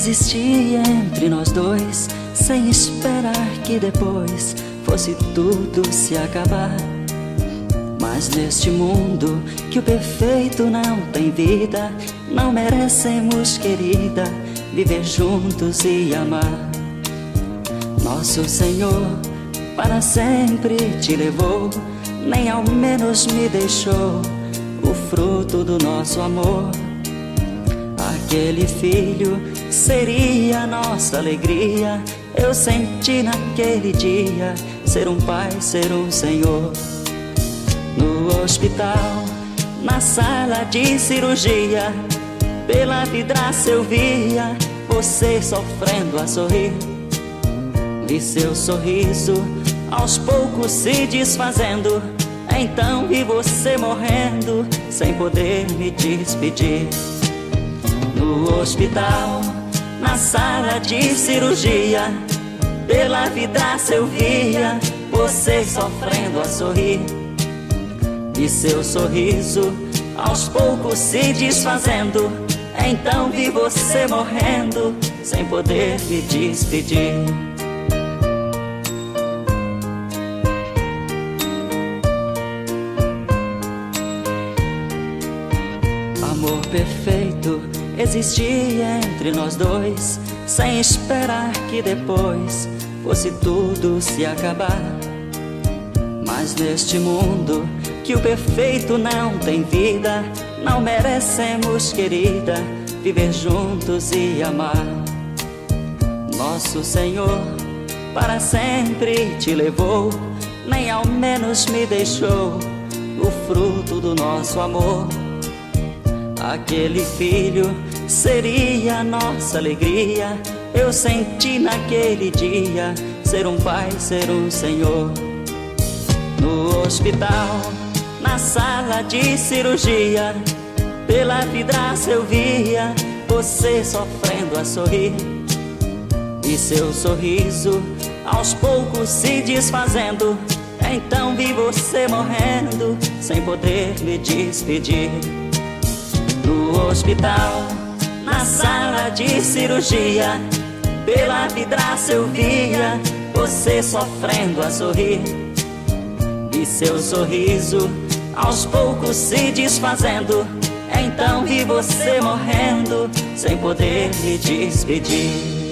existia entre nós dois, sem esperar que depois fosse tudo se acabar. Mas neste mundo que o perfeito não tem vida, não merecemos, querida, viver juntos e amar. Nosso Senhor para sempre te levou, nem ao menos me deixou o fruto do nosso amor. Aquele filho seria nossa alegria. Eu senti naquele dia ser um pai, ser um senhor. No hospital, na sala de cirurgia, pela vidraça eu via você sofrendo a sorrir. Vi seu sorriso aos poucos se desfazendo. Então vi você morrendo sem poder me despedir. No hospital, na sala de cirurgia, pela vidraça eu via você sofrendo a sorrir. E seu sorriso aos poucos se desfazendo. Então vi você morrendo sem poder me despedir. Amor perfeito existia entre nós dois, sem esperar que depois fosse tudo se acabar. Mas neste mundo que o perfeito não tem vida, não merecemos, querida, viver juntos e amar. Nosso Senhor para sempre te levou, nem ao menos me deixou o fruto do nosso amor. Aquele filho seria nossa alegria. Eu senti naquele dia ser um pai, ser um senhor. No hospital, na sala de cirurgia, pela vidraça eu via você sofrendo a sorrir. E seu sorriso aos poucos se desfazendo. Então vi você morrendo sem poder me despedir no hospital, na sala de cirurgia. Pela vidraça eu via você sofrendo a sorrir. E seu sorriso aos poucos se desfazendo. Então vi você morrendo sem poder me despedir.